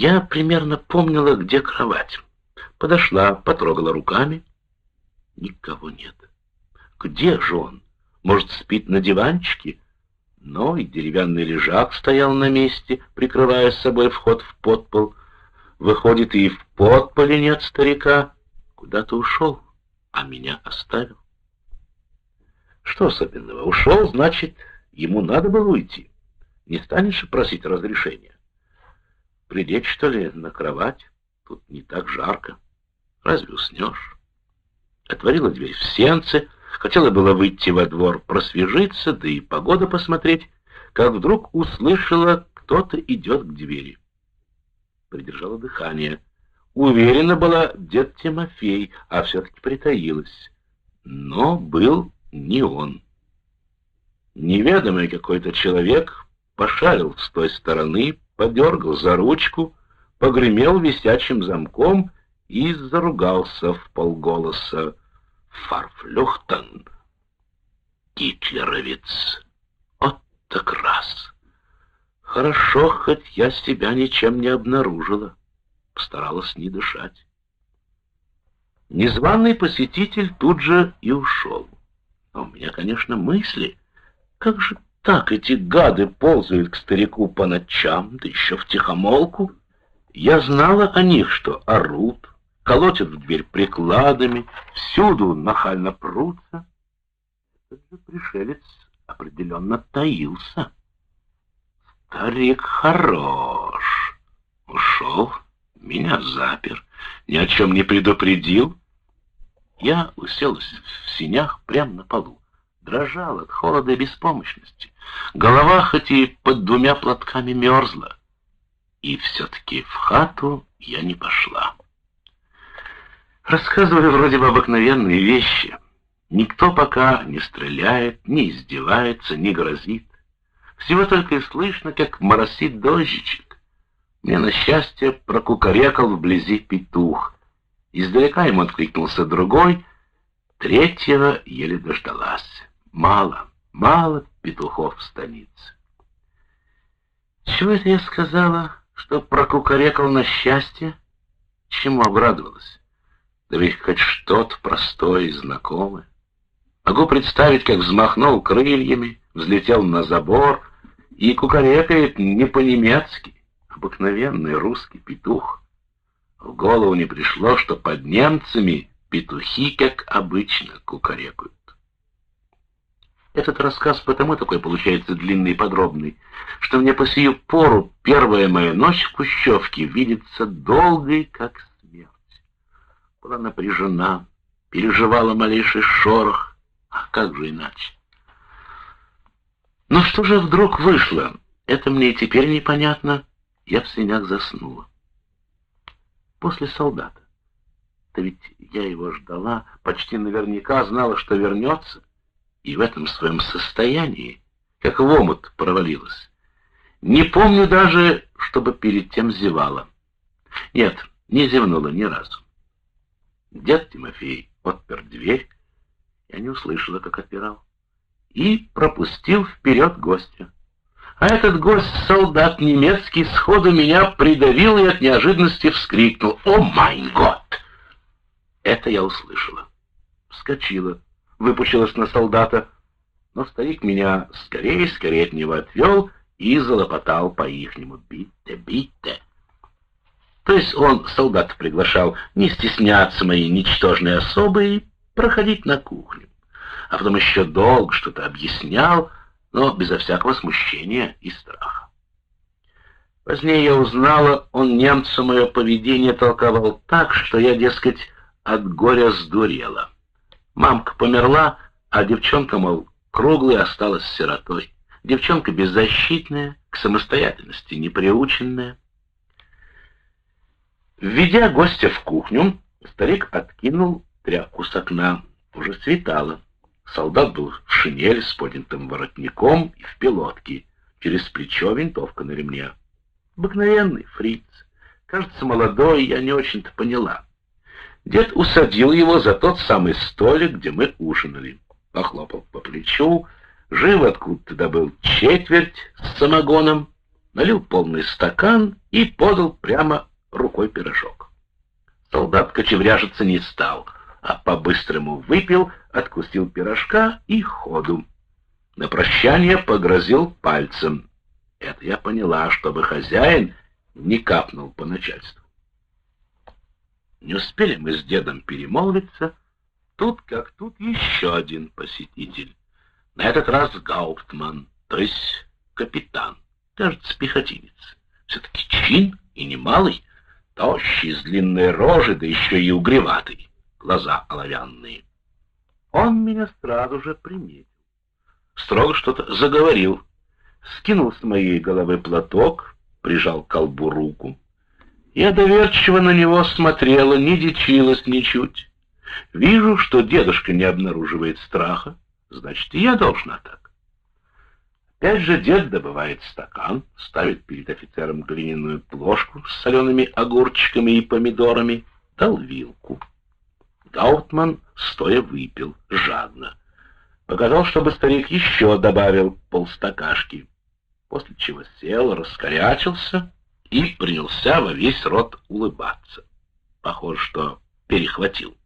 Я примерно помнила, где кровать. Подошла, потрогала руками. Никого нет. Где же он? Может, спит на диванчике? Но и деревянный лежак стоял на месте, прикрывая с собой вход в подпол. Выходит, и в подполе нет старика. Куда-то ушел, а меня оставил. Что особенного? Ушел, значит, ему надо было уйти. Не станешь просить разрешения? Прилечь, что ли, на кровать? Тут не так жарко. Разве уснешь? Отворила дверь в сенце, хотела было выйти во двор просвежиться, да и погода посмотреть, как вдруг услышала, кто-то идет к двери. Придержала дыхание. Уверена была дед Тимофей, а все-таки притаилась. Но был не он. Неведомый какой-то человек пошарил с той стороны, подергал за ручку, погремел висячим замком и заругался в полголоса. Фарфлюхтен, гитлеровец, вот так раз. Хорошо, хоть я себя ничем не обнаружила, постаралась не дышать. Незваный посетитель тут же и ушел. А у меня, конечно, мысли. Как же так эти гады ползают к старику по ночам, да еще в тихомолку? Я знала о них, что орут, колотят в дверь прикладами, всюду нахально прутся. Этот же пришелец определенно таился. Старик хорош. Ушел, меня запер, ни о чем не предупредил. Я уселась в синях прямо на полу, дрожал от холода и беспомощности. Голова хоть и под двумя платками мерзла. И все-таки в хату я не пошла. Рассказывали вроде бы обыкновенные вещи. Никто пока не стреляет, не издевается, не грозит. Всего только и слышно, как моросит дождичек. Мне, на счастье, прокукарекал вблизи петух — Издалека ему откликнулся другой, третьего еле дождалась. Мало, мало петухов в станице. Чего это я сказала, что прокукарекал на счастье? Чему обрадовалась? Да ведь хоть что-то простое и знакомое. Могу представить, как взмахнул крыльями, взлетел на забор и кукарекает не по-немецки, обыкновенный русский петух. В голову не пришло, что под немцами петухи, как обычно, кукарекают. Этот рассказ потому такой получается длинный и подробный, что мне по сию пору первая моя ночь в Кущевке видится долгой, как смерть. Была напряжена, переживала малейший шорох, а как же иначе? Но что же вдруг вышло? Это мне и теперь непонятно. Я в синях заснула после солдата. Да ведь я его ждала, почти наверняка знала, что вернется, и в этом своем состоянии, как в омут провалилась. Не помню даже, чтобы перед тем зевала. Нет, не зевнула ни разу. Дед Тимофей отпер дверь, я не услышала, как отпирал, и пропустил вперед гостя. А этот гость, солдат немецкий, сходу меня придавил и от неожиданности вскрикнул. «О, май год!» Это я услышала. Вскочила, выпучилась на солдата, но старик меня скорее-скорее от него отвел и залопотал по-ихнему «Битте, битте». То есть он солдат приглашал не стесняться моей ничтожной особы и проходить на кухню. А потом еще долго что-то объяснял, но безо всякого смущения и страха. Позднее я узнала, он немцу мое поведение толковал так, что я, дескать, от горя сдурела. Мамка померла, а девчонка, мол, круглая осталась сиротой. Девчонка беззащитная, к самостоятельности неприученная. Введя гостя в кухню, старик откинул тряпку с окна. Уже светало. Солдат был в шинели с поднятым воротником и в пилотке. Через плечо винтовка на ремне. Обыкновенный фриц. Кажется, молодой, я не очень-то поняла. Дед усадил его за тот самый столик, где мы ужинали. Похлопал по плечу. Жив откуда-то добыл четверть с самогоном. налил полный стакан и подал прямо рукой пирожок. Солдат кочевряжиться не стал, а по-быстрому выпил, откусил пирожка и ходу. На прощание погрозил пальцем. Это я поняла, чтобы хозяин не капнул по начальству. Не успели мы с дедом перемолвиться, тут как тут еще один посетитель. На этот раз Гауптман, то есть капитан, кажется, пехотинец. Все-таки чин и немалый, тощий, с длинной рожей, да еще и угреватый, глаза оловянные. Он меня сразу же приметил. Строго что-то заговорил, скинул с моей головы платок, прижал к колбу руку. Я доверчиво на него смотрела, не дичилась ничуть. Вижу, что дедушка не обнаруживает страха, значит, и я должна так. Опять же дед добывает стакан, ставит перед офицером глиняную плошку с солеными огурчиками и помидорами, дал вилку. Гаутман стоя выпил, жадно. Показал, чтобы старик еще добавил полстакашки, после чего сел, раскорячился и принялся во весь рот улыбаться. Похоже, что перехватил.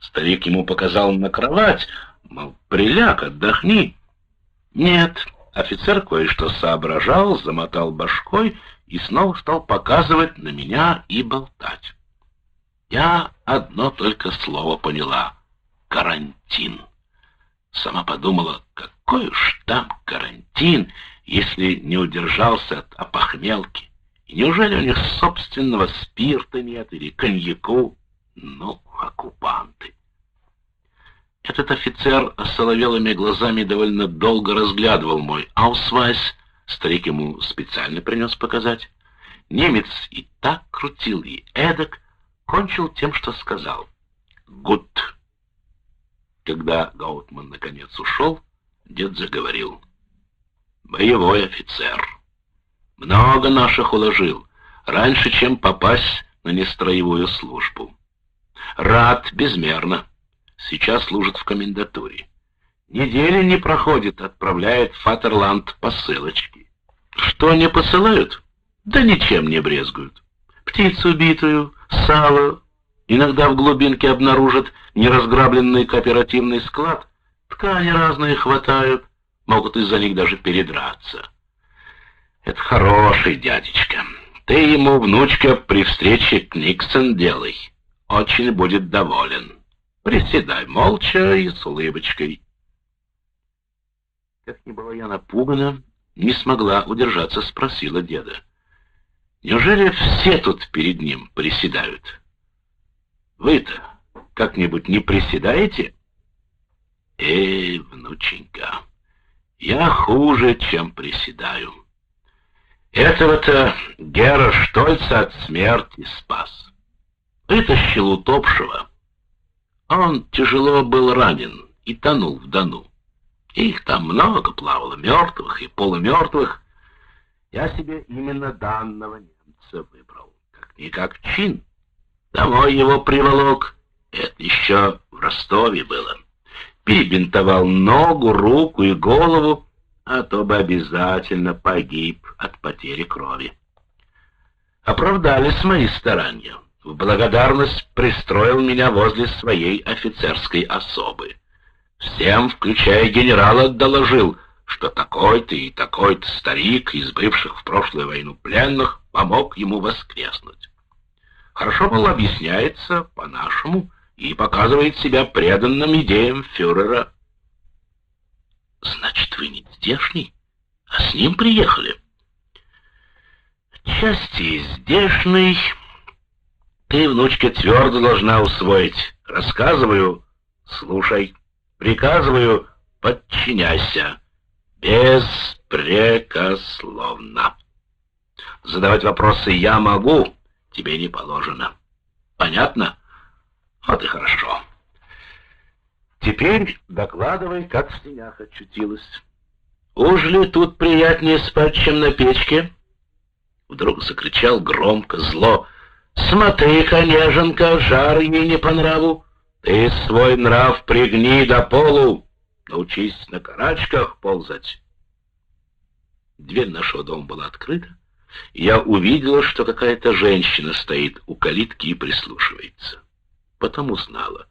Старик ему показал на кровать, мол, приляг, отдохни. Нет, офицер кое-что соображал, замотал башкой и снова стал показывать на меня и болтать. Я одно только слово поняла — карантин. Сама подумала, какой уж там карантин, если не удержался от опохмелки. Неужели у них собственного спирта нет или коньяку? Ну, оккупанты. Этот офицер с соловелыми глазами довольно долго разглядывал мой аусвайс. Старик ему специально принес показать. Немец и так крутил, и эдак кончил тем, что сказал. «Gut». Когда Гаутман наконец ушел, дед заговорил. «Боевой офицер. Много наших уложил, раньше, чем попасть на нестроевую службу. Рад безмерно. Сейчас служит в комендатуре. Недели не проходит, отправляет Фатерланд посылочки. Что они посылают? Да ничем не брезгуют. Птицу убитую, сало, иногда в глубинке обнаружат неразграбленный кооперативный склад, ткани разные хватают, могут из-за них даже передраться. Это хороший дядечка. Ты ему, внучка, при встрече Книксон делай. Очень будет доволен. Приседай молча и с улыбочкой. Как ни была я напугана, не смогла удержаться, спросила деда. Неужели все тут перед ним приседают? Вы-то как-нибудь не приседаете? Эй, внученька, я хуже, чем приседаю. Этого-то Гера Штольца от смерти спас. Вытащил утопшего. Он тяжело был ранен и тонул в Дону. Их там много плавало, мертвых и полумертвых. Я себе именно данного немца выбрал, как-никак чин. Домой его приволок, это еще в Ростове было. Перебинтовал ногу, руку и голову, а то бы обязательно погиб от потери крови. Оправдались мои старания. В благодарность пристроил меня возле своей офицерской особы. Всем, включая генерала, доложил, что такой-то и такой-то старик из бывших в прошлую войну пленных помог ему воскреснуть. Хорошо, мол, объясняется по-нашему и показывает себя преданным идеям фюрера Значит, вы не здешний, а с ним приехали? Части здешний. Ты, внучка, твердо должна усвоить. Рассказываю, слушай. Приказываю, подчиняйся. Беспрекословно. Задавать вопросы я могу, тебе не положено. Понятно? Вот и хорошо. Теперь докладывай, как в синях очутилась. Уж ли тут приятнее спать, чем на печке? Вдруг закричал громко, зло. Смотри, конеженка, жар ей не по нраву. Ты свой нрав пригни до полу. Научись на карачках ползать. Дверь нашего дома была открыта, и я увидела, что какая-то женщина стоит у калитки и прислушивается. Потом узнала.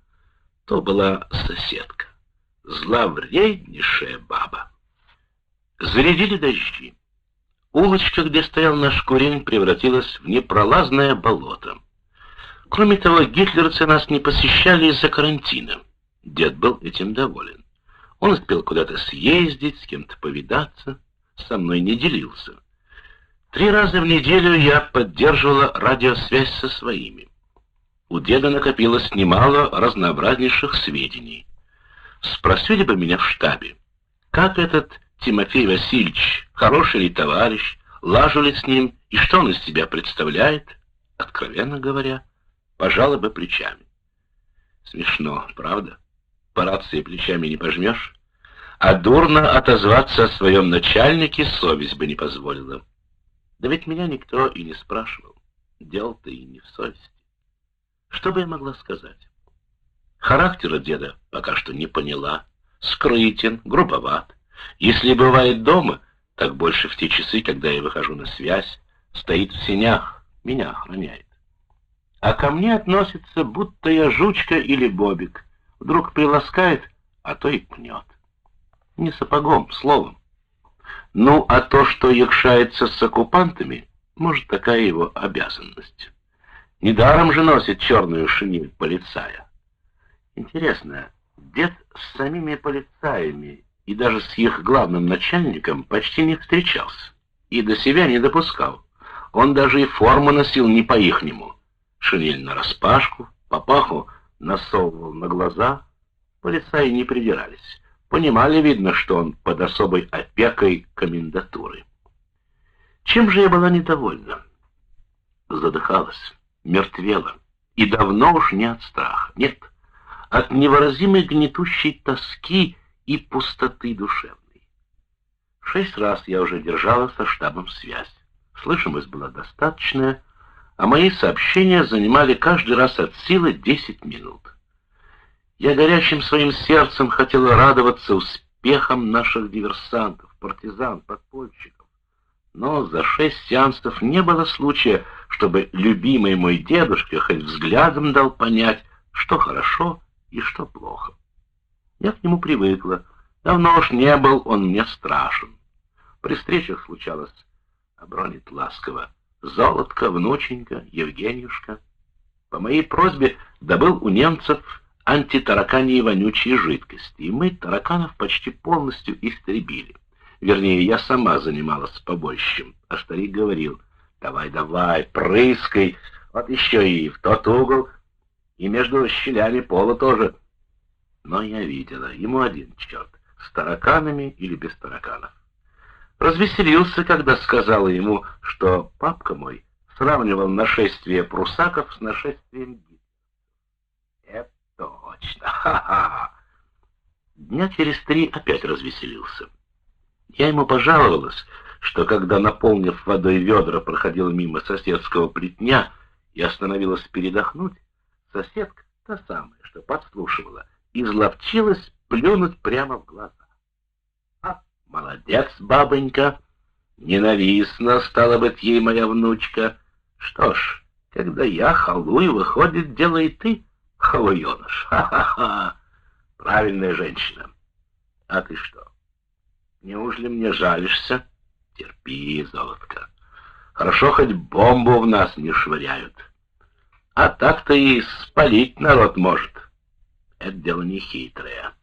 То была соседка, зловреднейшая баба. Зарядили дожди. Улочка, где стоял наш курень, превратилась в непролазное болото. Кроме того, гитлерцы нас не посещали из-за карантина. Дед был этим доволен. Он успел куда-то съездить, с кем-то повидаться, со мной не делился. Три раза в неделю я поддерживала радиосвязь со своими. У деда накопилось немало разнообразнейших сведений. Спросили бы меня в штабе, как этот Тимофей Васильевич, хороший ли товарищ, лажу ли с ним и что он из себя представляет, откровенно говоря, пожала бы плечами. Смешно, правда? По рации плечами не пожмешь. А дурно отозваться о своем начальнике совесть бы не позволила. Да ведь меня никто и не спрашивал. Дело-то и не в совести. Что бы я могла сказать? Характера деда пока что не поняла. Скрытен, грубоват. Если бывает дома, так больше в те часы, когда я выхожу на связь, стоит в сенях, меня охраняет. А ко мне относится, будто я жучка или бобик. Вдруг приласкает, а то и пнет. Не сапогом, словом. Ну, а то, что якшается с оккупантами, может, такая его обязанность. Недаром же носит черную шинель полицая. Интересно, дед с самими полицаями и даже с их главным начальником почти не встречался и до себя не допускал. Он даже и форму носил не по-ихнему. Шинель нараспашку, папаху насовывал на глаза. Полицаи не придирались. Понимали, видно, что он под особой опекой комендатуры. Чем же я была недовольна? Задыхалась, мертвела. И давно уж не от страха, нет, от невыразимой гнетущей тоски и пустоты душевной. Шесть раз я уже держала со штабом связь. Слышимость была достаточная, а мои сообщения занимали каждый раз от силы десять минут. Я горящим своим сердцем хотела радоваться успехам наших диверсантов, партизан, подпольщиков. Но за шесть сеансов не было случая, чтобы любимый мой дедушка хоть взглядом дал понять, что хорошо и что плохо. Я к нему привыкла. Давно уж не был он мне страшен. При встречах случалось, обронит ласково, «Золотко, внученька, Евгеньюшка». По моей просьбе добыл у немцев антитараканьи вонючие жидкости, и мы тараканов почти полностью истребили. Вернее, я сама занималась побольщем, а старик говорил, «Давай, давай, прыскай, вот еще и в тот угол, и между щелями пола тоже». Но я видела, ему один черт, с тараканами или без тараканов. Развеселился, когда сказала ему, что папка мой сравнивал нашествие прусаков с нашествием Гитлера. Это точно, ха-ха! Дня через три опять развеселился. Я ему пожаловалась, что когда, наполнив водой ведра, проходила мимо соседского плетня и остановилась передохнуть, соседка, та самая, что подслушивала, изловчилась плюнуть прямо в глаза. А, молодец, бабонька! Ненавистна, стала быть, ей моя внучка. Что ж, когда я халую, выходит, дело ты, халуеныш. Ха-ха-ха! Правильная женщина. А ты что? Неужели мне жалишься? Терпи, золотко. Хорошо, хоть бомбу в нас не швыряют. А так-то и спалить народ может это дело не хитрое.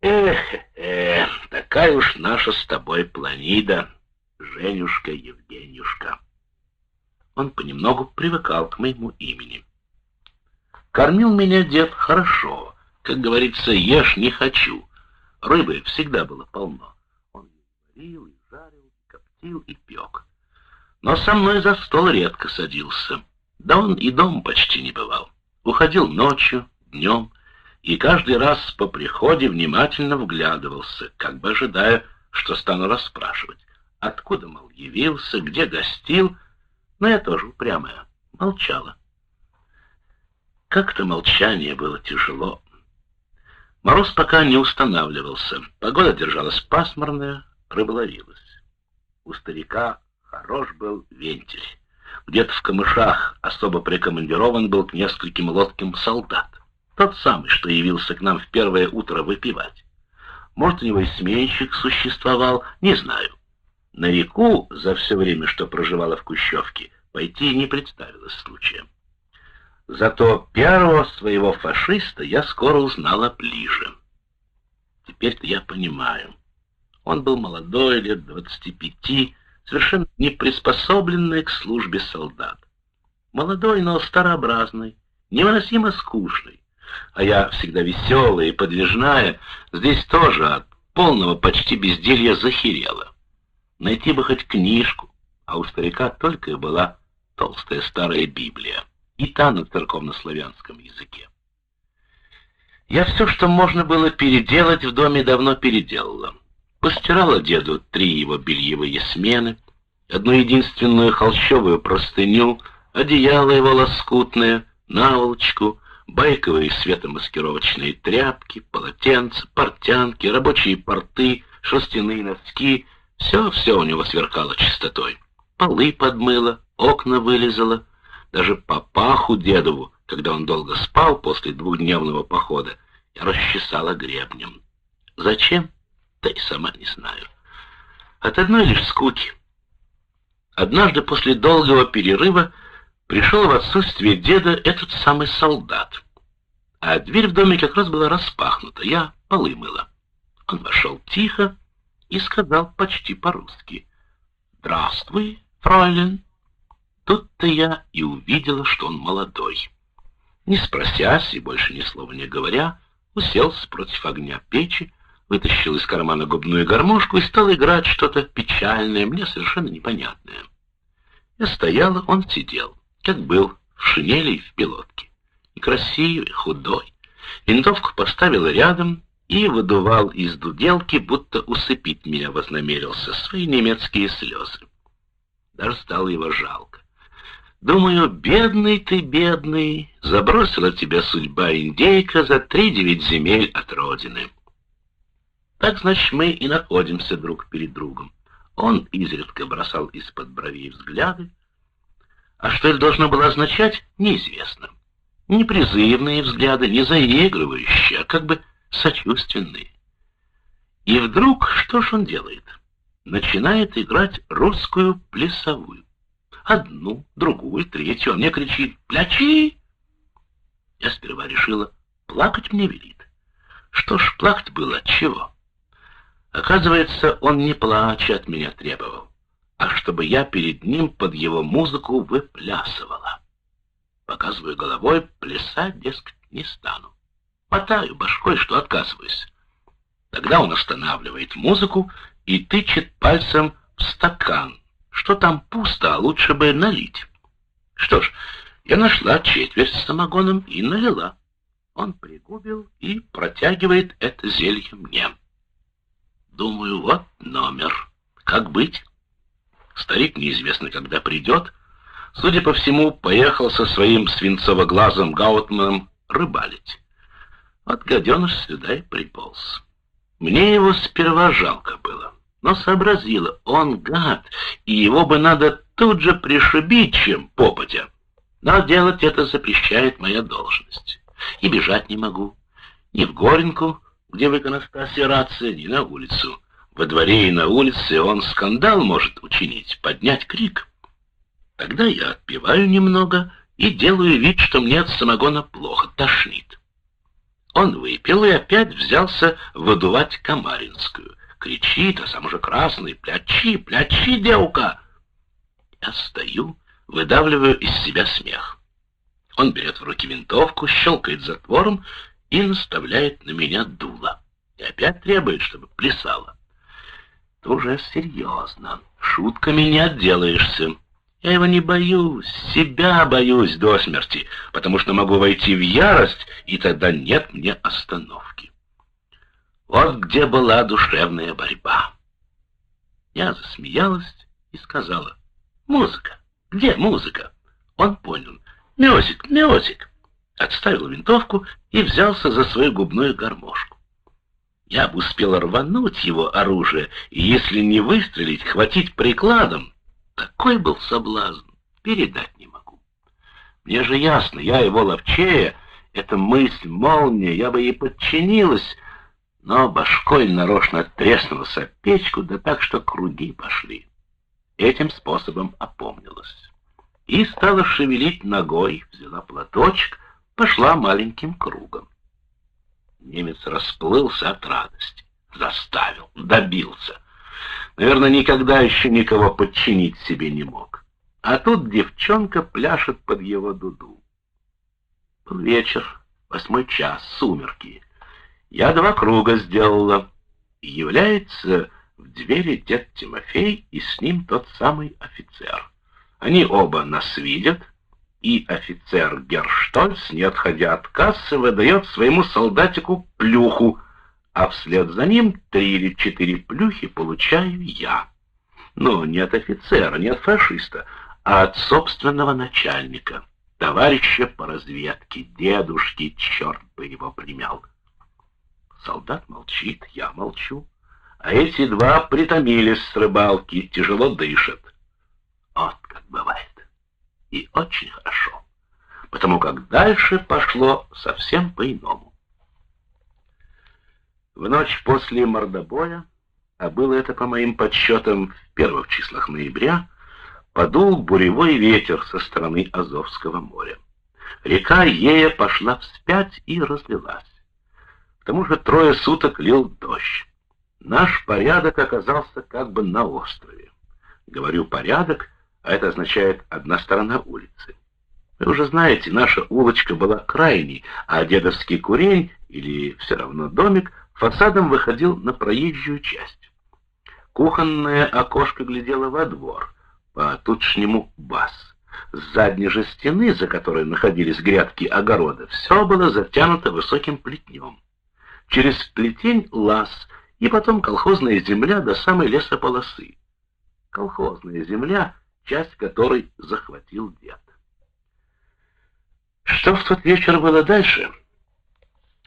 Эх, эх, такая уж наша с тобой планида, Женюшка Евгенюшка. Он понемногу привыкал к моему имени. Кормил меня дед хорошо, как говорится, ешь не хочу. Рыбы всегда было полно. Он варил, и жарил, и коптил, и пек. Но со мной за стол редко садился. Да он и дом почти не бывал. Уходил ночью, днем, и каждый раз по приходе внимательно вглядывался, как бы ожидая, что стану расспрашивать. Откуда, мол, явился, где гостил, но я тоже упрямая, молчала. Как-то молчание было тяжело. Мороз пока не устанавливался, погода держалась пасмурная, рыба ловилась. У старика хорош был вентиль. Где-то в камышах особо прикомандирован был к нескольким лодкам солдат. Тот самый, что явился к нам в первое утро выпивать. Может, у него и сменщик существовал, не знаю. На реку за все время, что проживала в Кущевке, пойти не представилось случаем. Зато первого своего фашиста я скоро узнала ближе. Теперь-то я понимаю. Он был молодой, лет двадцати пяти, совершенно не приспособленный к службе солдат. Молодой, но старообразный, невыносимо скучный. А я всегда веселая и подвижная, здесь тоже от полного почти безделья захерела. Найти бы хоть книжку, а у старика только и была толстая старая Библия, и та на церковнославянском языке. Я все, что можно было переделать в доме, давно переделала. Постирала деду три его бельевые смены, одну единственную холщовую простыню, одеяло его лоскутное, наволочку, байковые светомаскировочные тряпки, полотенца, портянки, рабочие порты, шерстяные носки — все-все у него сверкало чистотой. Полы подмыло, окна вылезало, даже папаху дедову, когда он долго спал после двухдневного похода, я расчесала гребнем. Зачем? Да и сама не знаю. От одной лишь скуки. Однажды после долгого перерыва пришел в отсутствие деда этот самый солдат. А дверь в доме как раз была распахнута, я полы мыла. Он вошел тихо и сказал почти по-русски «Здравствуй, фройлен». Тут-то я и увидела, что он молодой. Не спросясь и больше ни слова не говоря, уселся против огня печи, вытащил из кармана губную гармошку и стал играть что-то печальное, мне совершенно непонятное. Я стояла, он сидел, как был, в шинели и в пилотке. И красивый, худой. Винтовку поставила рядом и выдувал из дуделки, будто усыпить меня вознамерился, свои немецкие слезы. Даже стало его жалко. Думаю, бедный ты, бедный, забросила тебя судьба индейка за три девять земель от родины. Так, значит, мы и находимся друг перед другом. Он изредка бросал из-под бровей взгляды. А что это должно было означать, неизвестно. Не призывные взгляды, не заигрывающие, а как бы сочувственные. И вдруг, что ж он делает? Начинает играть русскую плясовую. Одну, другую, третью. Он мне кричит «Плячи!» Я сперва решила, плакать мне велит. Что ж, плакать было от чего? Оказывается, он не плача от меня требовал, а чтобы я перед ним под его музыку выплясывала. Показываю головой, плясать, дескать, не стану. Мотаю башкой, что отказываюсь. Тогда он останавливает музыку и тычет пальцем в стакан, что там пусто, а лучше бы налить. Что ж, я нашла четверть с самогоном и налила. Он пригубил и протягивает это зелье мне. Думаю, вот номер. Как быть? Старик неизвестно, когда придет. Судя по всему, поехал со своим свинцово-глазым Гаутманом рыбалить. Вот гаденыш сюда и приполз. Мне его сперва жалко было, но сообразила, он гад, и его бы надо тут же пришибить, чем попадя. Но делать это запрещает моя должность. И бежать не могу. Ни в Горенку, где в иконостасе рация, ни на улицу. Во дворе и на улице он скандал может учинить, поднять крик. Тогда я отпиваю немного и делаю вид, что мне от самогона плохо, тошнит. Он выпил и опять взялся выдувать Камаринскую. Кричит, а сам уже красный, «Плячи, плячи, девка!» Я стою, выдавливаю из себя смех. Он берет в руки винтовку, щелкает затвором и наставляет на меня дуло. И опять требует, чтобы плясала. Это уже серьезно. Шутками не отделаешься. Я его не боюсь, себя боюсь до смерти, потому что могу войти в ярость, и тогда нет мне остановки. Вот где была душевная борьба. Я засмеялась и сказала, «Музыка! Где музыка?» Он понял, «Мёзик, мёзик!» Отставил винтовку и взялся за свою губную гармошку. Я бы успел рвануть его оружие, и если не выстрелить, хватить прикладом. Такой был соблазн, передать не могу. Мне же ясно, я его ловчее, эта мысль, молния, я бы ей подчинилась, но башкой нарочно треснулся печку, да так, что круги пошли. Этим способом опомнилась. И стала шевелить ногой, взяла платочек, пошла маленьким кругом. Немец расплылся от радости. Заставил, добился. Наверное, никогда еще никого подчинить себе не мог. А тут девчонка пляшет под его дуду. Вечер, восьмой час, сумерки. Я два круга сделала. Является в двери дед Тимофей и с ним тот самый офицер. Они оба нас видят, и офицер Герштольц, не отходя от кассы, выдает своему солдатику плюху, а вслед за ним три или четыре плюхи получаю я. Но не от офицера, не от фашиста, а от собственного начальника, товарища по разведке, дедушки, черт бы его примял. Солдат молчит, я молчу, а эти два притомились с рыбалки, тяжело дышат. Вот как бывает и очень хорошо, потому как дальше пошло совсем по-иному. В ночь после мордобоя, а было это, по моим подсчетам, в первых числах ноября, подул буревой ветер со стороны Азовского моря. Река Ея пошла вспять и разлилась. Тому же трое суток лил дождь. Наш порядок оказался как бы на острове. Говорю «порядок», а это означает «одна сторона улицы». Вы уже знаете, наша улочка была крайней, а дедовский курень, или все равно домик, фасадом выходил на проезжую часть. Кухонное окошко глядело во двор, по-тутшнему бас. С задней же стены, за которой находились грядки огорода, все было затянуто высоким плетнем. Через плетень лаз, и потом колхозная земля до самой лесополосы. Колхозная земля — часть которой захватил дед. Что в тот вечер было дальше?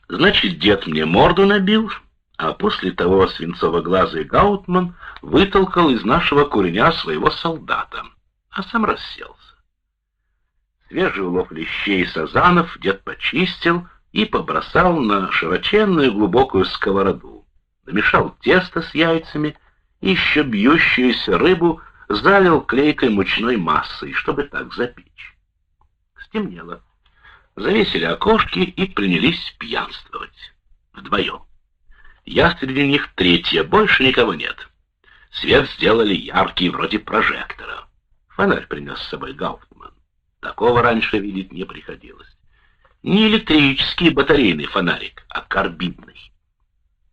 Значит, дед мне морду набил, а после того свинцово-глазый Гаутман вытолкал из нашего куреня своего солдата, а сам расселся. Свежий улов лещей и сазанов дед почистил и побросал на широченную глубокую сковороду. Намешал тесто с яйцами и еще бьющуюся рыбу залил клейкой мучной массой, чтобы так запечь. Стемнело. Завесили окошки и принялись пьянствовать. Вдвоем. Я среди них третья, больше никого нет. Свет сделали яркий, вроде прожектора. Фонарь принес с собой Гауптман. Такого раньше видеть не приходилось. Не электрический батарейный фонарик, а карбидный.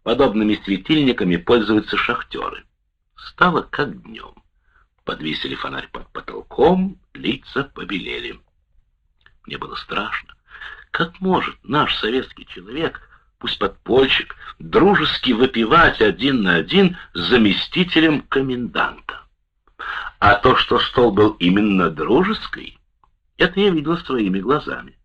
Подобными светильниками пользуются шахтеры. Стало как днем. Подвесили фонарь под потолком, лица побелели. Мне было страшно. Как может наш советский человек, пусть подпольщик, дружески выпивать один на один с заместителем коменданта? А то, что стол был именно дружеский, это я видел своими глазами.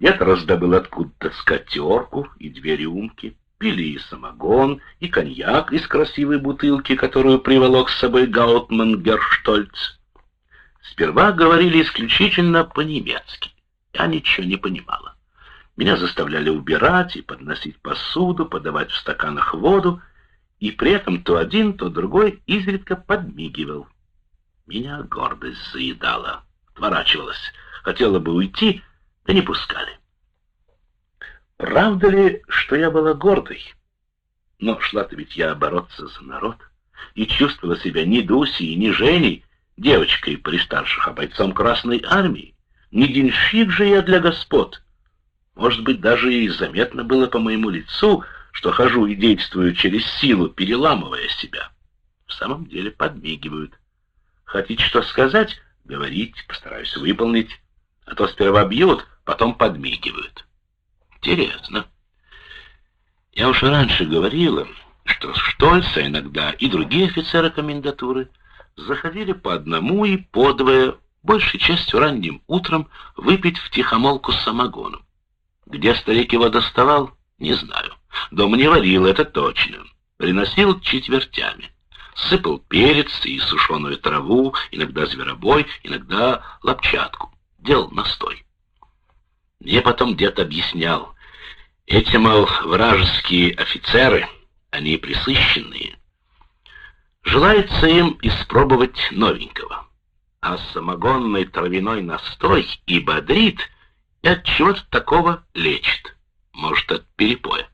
Дед раздобыл откуда-то скатерку и две рюмки пили и самогон, и коньяк из красивой бутылки, которую приволок с собой Гаутман Герштольц. Сперва говорили исключительно по-немецки. Я ничего не понимала. Меня заставляли убирать и подносить посуду, подавать в стаканах воду, и при этом то один, то другой изредка подмигивал. Меня гордость заедала, отворачивалась, хотела бы уйти, да не пускали. Правда ли, что я была гордой? Но шла-то ведь я бороться за народ и чувствовала себя ни Дусей, ни Женей, девочкой при старших, а бойцом Красной Армии. Не денщик же я для господ. Может быть, даже и заметно было по моему лицу, что хожу и действую через силу, переламывая себя. В самом деле подмигивают. Хотите что сказать? Говорить, постараюсь выполнить. А то сперва бьют, потом подмигивают. Интересно. Я уж раньше говорила, что Штольца иногда и другие офицеры комендатуры заходили по одному и по двое, большей частью ранним утром, выпить в тихомолку с самогоном. Где старик его доставал, не знаю. Дома не варил, это точно. Приносил четвертями. Сыпал перец и сушеную траву, иногда зверобой, иногда лапчатку. Делал настой. Мне потом дед объяснял. Эти, мол, вражеские офицеры, они присыщенные. Желается им испробовать новенького. А самогонный травяной настой и бодрит, и от чего-то такого лечит. Может, от перепоя.